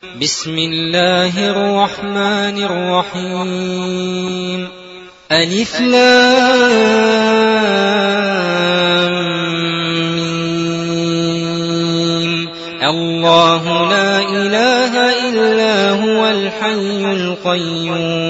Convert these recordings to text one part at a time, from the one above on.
بسم الله الرحمن الرحيم. ألف لام الله لا إله إلا هو الحي القيوم.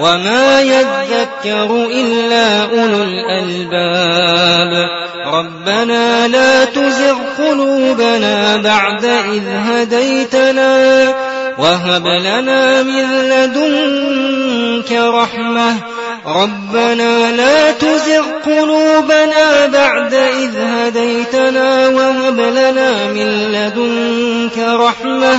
وما يذكر إلا أولو الألباب ربنا لا تزغ قلوبنا بعد إذ هديتنا وهب لنا من لدنك رحمة ربنا لا تزغ قلوبنا بعد إذ هديتنا وهب لنا من لدنك رحمة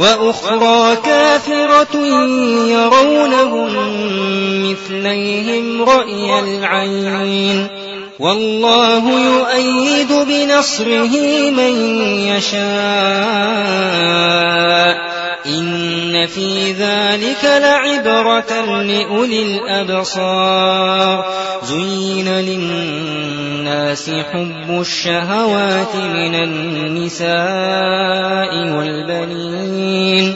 وأخرى كافرة يرونهم مثليهم رأي العين. والله يؤيد بنصره من يشاء. إن في ذلك لعبرة لأولي الأبصار زين للناس حب الشهوات من النساء والبنين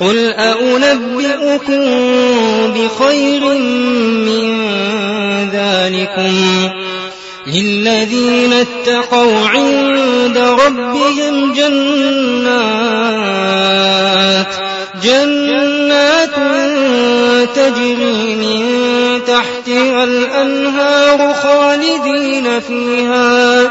قل أنبئكم بخير من ذلكم للذين اتقوا عند ربهم جنات جنات تجري من تحتها الأنهار خالدين فيها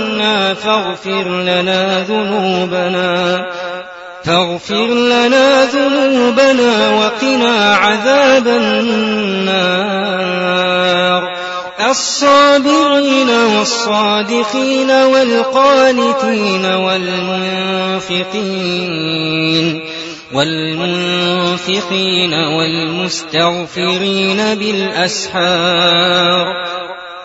فاغفر لنا ذنوبنا. فاغفر لنا ذنوبنا وقنا عذاب النار. الصابرين والصادقين والقانتين والمنفقين والمنفقين والمستغفرين بالأسحار.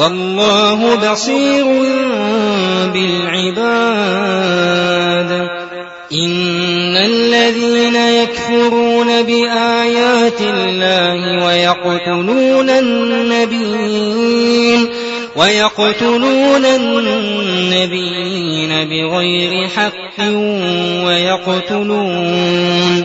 والله بصير بالعباد. إن الذين يكفرون بآيات الله ويقتلون النبيين ويقتلون النبيين بغير حق ويقتلون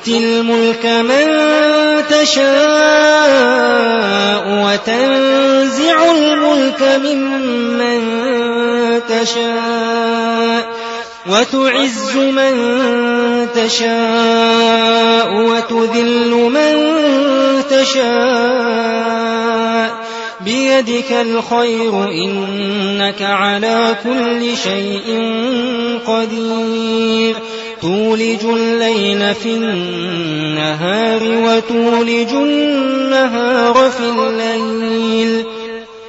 تؤتي الملك من تشاء وتنزع الملك ممن تشاء وتعز من تشاء وتذل من تشاء بيدك الخير إنك على كل شيء قدير تولج الليل في النهار وتولج النهار في الليل.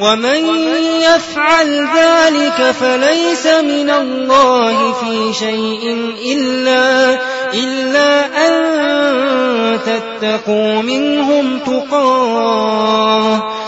ومن يفعل ذلك فليس من الله في شيء إلا, إلا أن تتقوا منهم تقاه.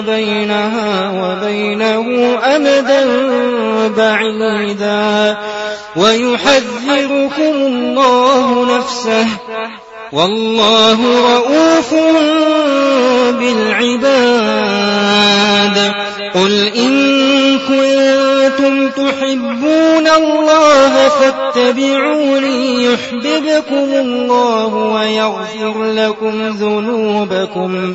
بينها وبينه أمدا بعيدا. ويحذركم الله نفسه. والله رؤوف بالعباد. قل إن كنتم تحبون الله فاتبعوني يحببكم الله ويغفر لكم ذنوبكم.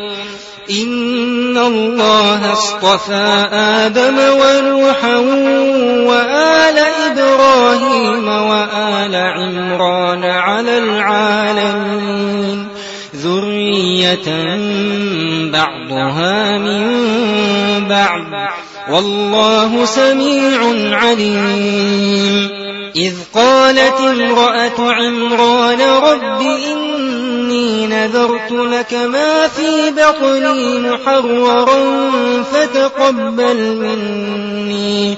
إن الله اصطفى آدم ونوحا وآل إبراهيم وآل عمران على العالمين ذرية بعضها من بعض والله سميع عليم إذ قالت امرأة عمران رب إني نذرت لك ما في بطني محررا فتقبل مني.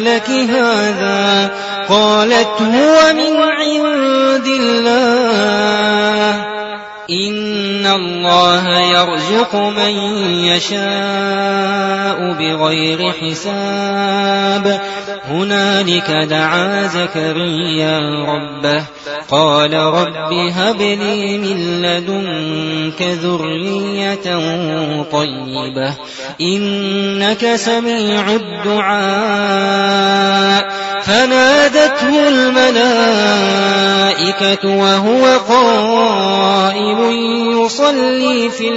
لك هذا قالت هو من عند الله إن الله يرزق من يشاء بغير حساب. هنالك دعا زكريا ربه قال رب هب لي من لدنك ذرية طيبة إنك سميع الدعاء. فنادته الملائكة وهو قائم يصلي في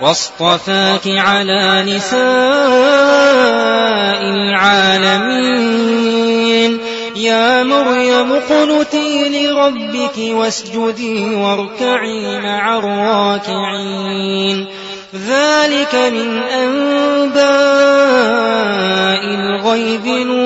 واصطفاك على نساء العالمين. يا مريم اقنتي لربك واسجدي واركعي مع الراكعين. ذلك من أنباء الغيب إليك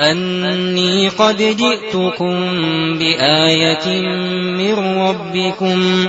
أني قد جئتكم بآية من ربكم.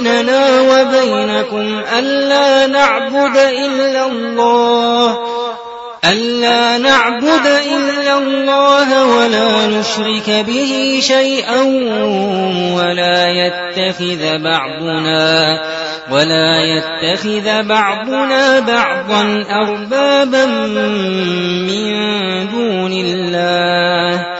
بيننا وبينكم ألا نعبد إلا الله ألا نعبد إلا الله ولا نشرك به شيئا ولا يتخذ بعضنا ولا يتخذ بعضنا بعضا أربابا من دون الله.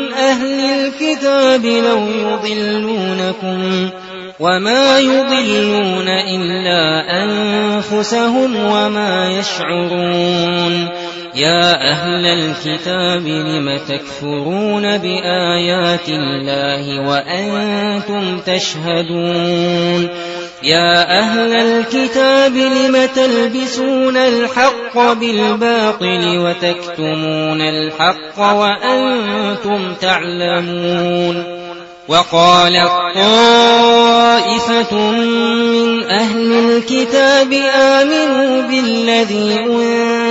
الكتاب لو يضلونكم وما يضلون إلا أنفسهم وما يشعرون يا أهل الكتاب لم تكفرون بآيات الله وأنتم تشهدون؟ يا أهل الكتاب لم تلبسون الحق بالباطل وتكتمون الحق وأنتم تعلمون؟ وقالت طائفة من أهل الكتاب آمنوا بالذي أنزل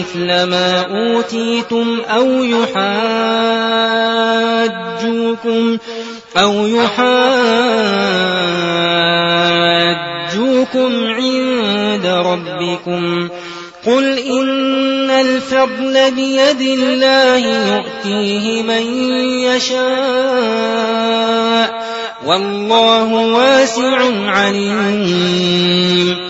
مثل ما أوتيتم أو يحاجوكم أو يحاجوكم عند ربكم قل إن الفضل بيد الله يؤتيه من يشاء والله واسع عليم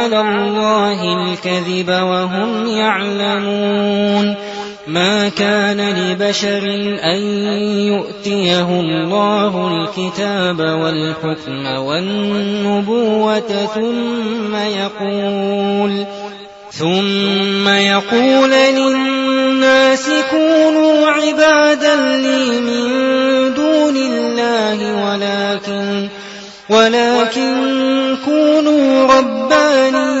الكذب وهم يعلمون. ما كان لبشر أن يؤتيه الله الكتاب والحكم والنبوة ثم يقول ثم يقول للناس كونوا عبادا لي من دون الله ولكن ولكن كونوا ربانيين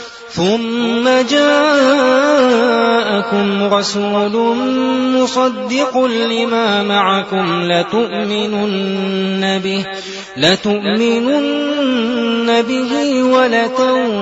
ثم جاءكم رسول مصدق لما معكم لتؤمنن به لتؤمنن به ولتنصرنه.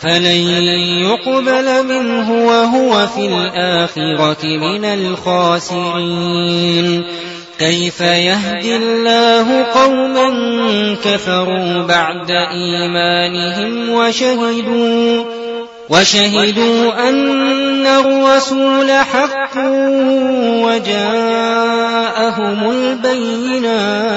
فلن يقبل منه وهو في الآخرة من الخاسرين كيف يهدي الله قوما كفروا بعد إيمانهم وشهدوا وشهدوا أن الرسول حق وجاءهم البينات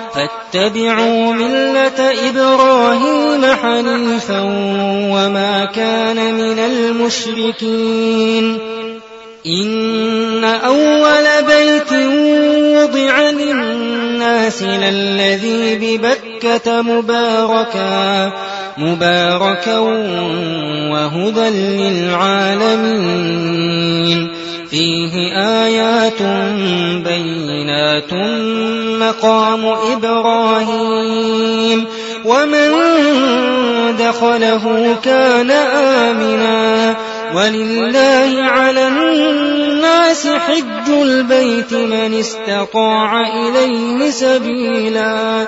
فاتبعوا ملة إبراهيم حنيفا وما كان من المشركين. إن أول بيت وضع للناس للذي ببكة مباركا مباركا وهدى للعالمين. فيه آيات بينات مقام إبراهيم. ومن دخله كان آمنا. ولله على الناس حج البيت من استطاع إليه سبيلا.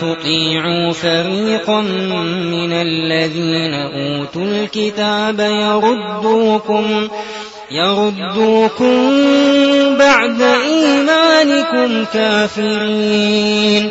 تطيعوا فريقا من الذين أوتوا الكتاب يردوكم يردوكم بعد إيمانكم كافرين.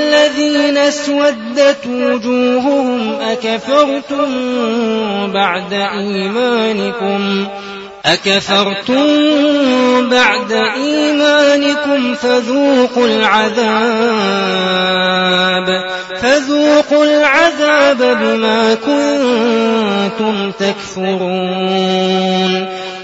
أسودت وجوههم أكفرتم بعد إيمانكم أكفرتم بعد إيمانكم فذوقوا العذاب فذوقوا العذاب بما كنتم تكفرون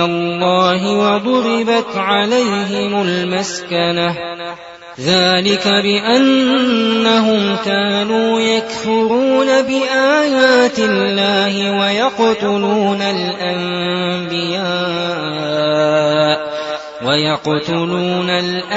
الله وضربت عليهم المسكنة. ذلك بأنهم كانوا يكفرون بآيات الله ويقتلون الأنبياء ويقتلون الأنبياء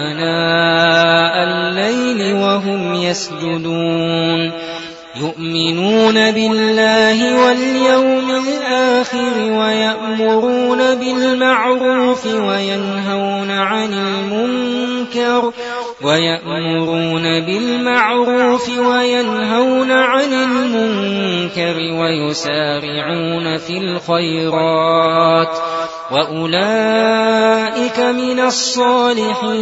يسجدون. يؤمنون بالله واليوم الآخر ويأمرون بالمعروف وينهون عن المنكر ويأمرون بالمعروف وينهون عن المنكر ويسارعون في الخيرات وأولئك من الصالحين.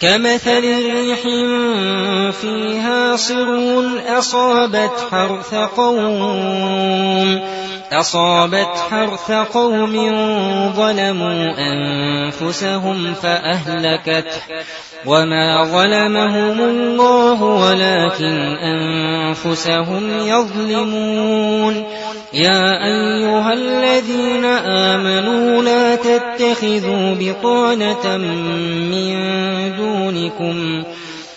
كمثل ريح فيها صر أصابت حرث قوم أصابت حرث قوم ظلموا أنفسهم فأهلكته وما ظلمهم الله ولكن أنفسهم يظلمون. يا أيها الذين آمنوا لا تتخذوا بطانة من دونكم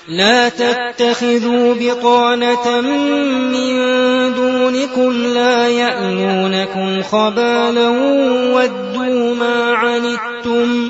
لا تتخذوا بطانة من دونكم لا يألونكم خبالا ودوا ما عنتم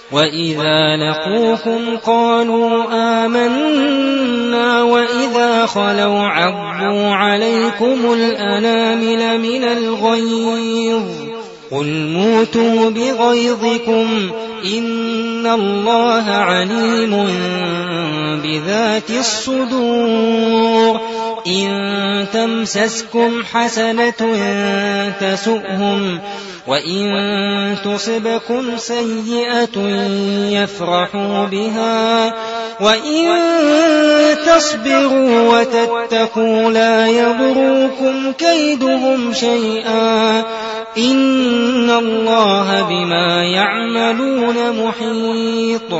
وإذا لقوكم قالوا آمنا وإذا خلوا عضوا عليكم الأنامل من الغيظ قل موتوا بغيظكم إن الله عليم بذات الصدور إن تمسسكم حسنة تسؤهم وإن تصبكم سيئة يفرحوا بها وإن تصبروا وتتقوا لا يضروكم كيدهم شيئا إن الله بما يعملون محيط.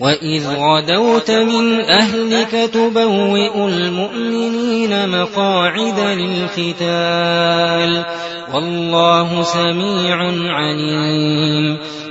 وإذ غدوت من أهلك تبوئ المؤمنين مقاعد للختال والله سميع عليم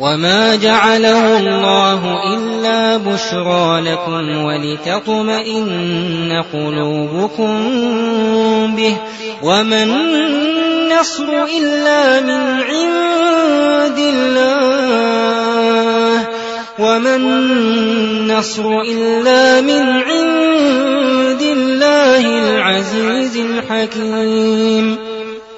وما جعله الله إلا بشرى لكم ولتطمئن قلوبكم به وما النصر إلا من عند الله وما النصر إلا من عند الله العزيز الحكيم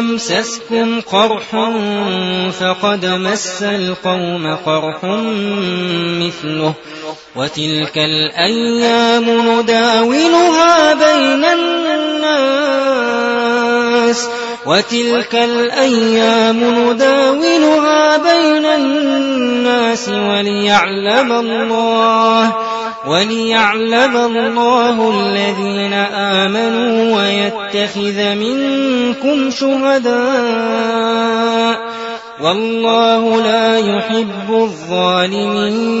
يمسسكم قرح فقد مس القوم قرح مثله وتلك الأيام نداولها بين الناس وتلك الأيام نداولها بين الناس وليعلم الله وليعلم الله الذين آمنوا ويتخذ منكم شهداء والله لا يحب الظالمين.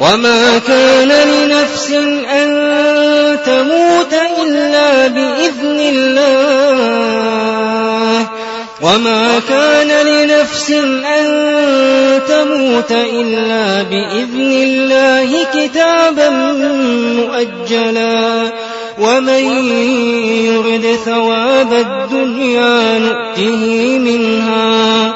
وما كان لنفس أن تموت إلا بإذن الله. وما كان لنفس أن تموت إلا بإذن الله كتابا مؤجلا. ومن يرد ثواب الدنيا نؤته منها.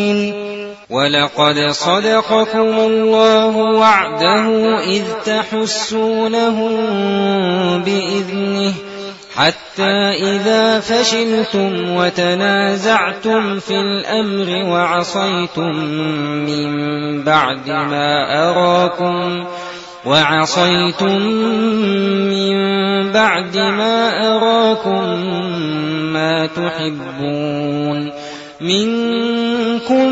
ولقد صدقكم الله وعده إذ تحسونهم بإذنه حتى إذا فشلتم وتنازعتم في الأمر وعصيتم من بعد ما أراكم وعصيتم من بعد ما أراكم ما تحبون منكم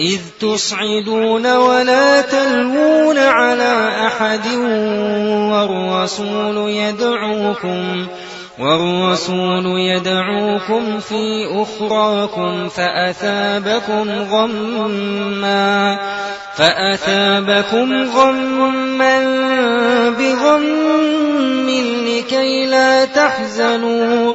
إذ تصعدون ولا تلوون على أحد والرسول يدعوكم والرسول يدعوكم في أخراكم فأثابكم غما فأثابكم غما بغم لكي لا تحزنوا.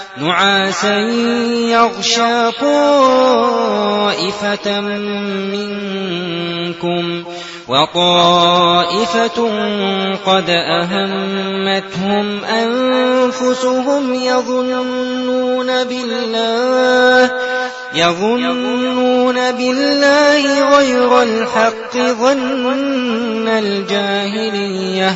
نعاسا يغشى طائفة منكم وطائفة قد أهمتهم أنفسهم يظنون بالله يظنون بالله غير الحق ظن الجاهلية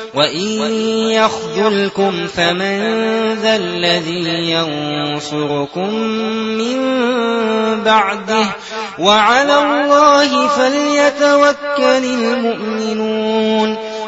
وإن يخذلكم فمن ذا الذي ينصركم من بعده وعلى الله فليتوكل المؤمنون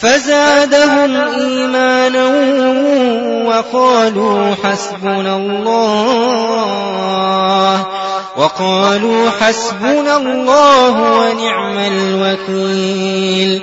فزادهم إيمانا وقالوا حسبنا الله وقالوا حسبنا الله ونعم الوكيل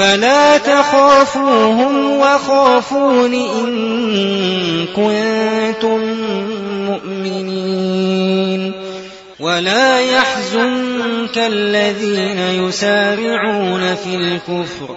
فلا تخافوهم وخافون إن كنتم مؤمنين ولا يحزنك الذين يسارعون في الكفر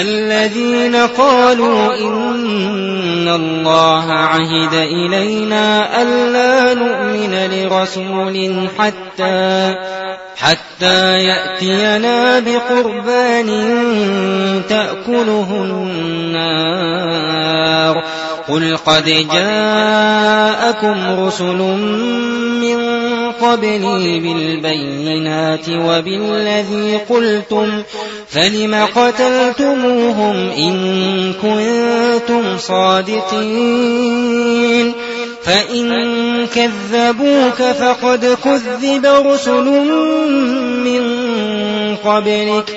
الذين قالوا إن الله عهد إلينا ألا نؤمن لرسول حتى حتى يأتينا بقربان تأكله النار قل قد جاءكم رسل من قبلي بالبينات وبالذي قلتم فلم قتلتموهم إن كنتم صادقين؟ فإن كذبوك فقد كذب رسل من قبلك.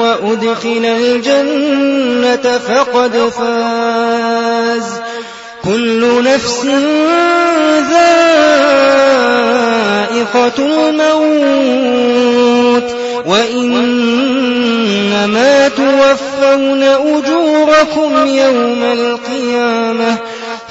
وأدخل الجنة فقد فاز. كل نفس ذائقة الموت. وإنما توفون أجوركم يوم القيامة.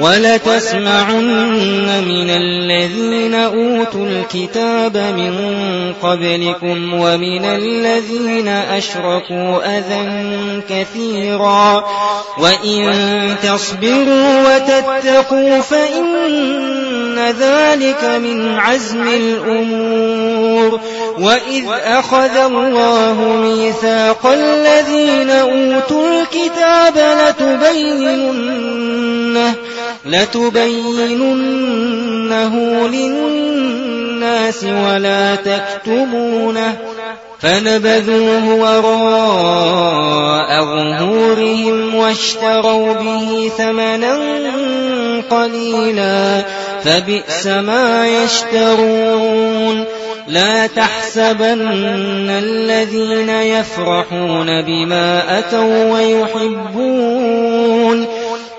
ولتسمعن من الذين أوتوا الكتاب من قبلكم ومن الذين أشركوا أذى كثيرا وإن تصبروا وتتقوا فإن ذلك من عزم الأمور وإذ أخذ الله ميثاق الذين أوتوا الكتاب لتبيننه لتبيننه للناس ولا تكتمونه فنبذوه وراء ظهورهم واشتروا به ثمنا قليلا فبئس ما يشترون لا تحسبن الذين يفرحون بما أتوا ويحبون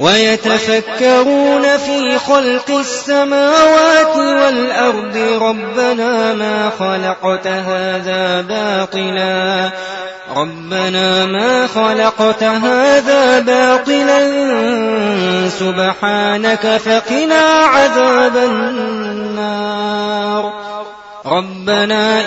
ويتفكرون في خلق السماوات والأرض. ربنا ما خلقت هذا باطلا. ربنا ما خلقت هذا باطلا. سبحانك فقنا عذاب النار. ربنا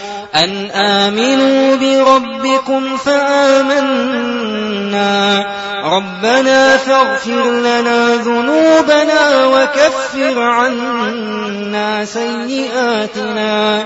أن آمنوا بربكم فآمنا. ربنا فاغفر لنا ذنوبنا وكفر عنا سيئاتنا.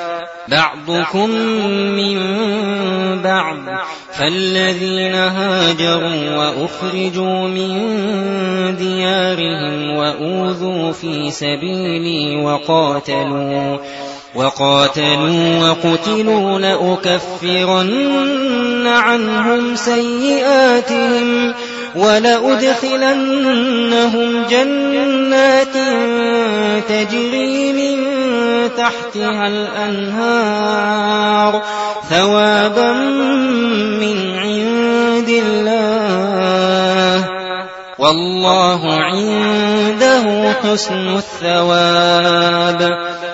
بعضكم من بعض فالذين هاجروا وأخرجوا من ديارهم وأوذوا في سبيلي وقاتلوا وقاتلوا وقتلوا لأكفرن عنهم سيئاتهم ولأدخلنهم جنات تجري من تحتها الأنهار ثوابا من عند الله والله عنده حسن الثواب.